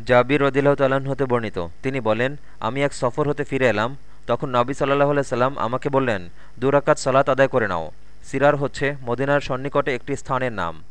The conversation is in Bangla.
জাবির রদিল্লাহ তালান হতে বর্ণিত। তিনি বলেন, আমি এক সফর হতে ফিরে এলাম, তখন নবী সাল্লাহ সাল্লাম আমাকে বললেন দুরাকাত সালাত আদায় করে নাও। সিরার হচ্ছে মদিনার সন্নিকটে একটি স্থানের নাম।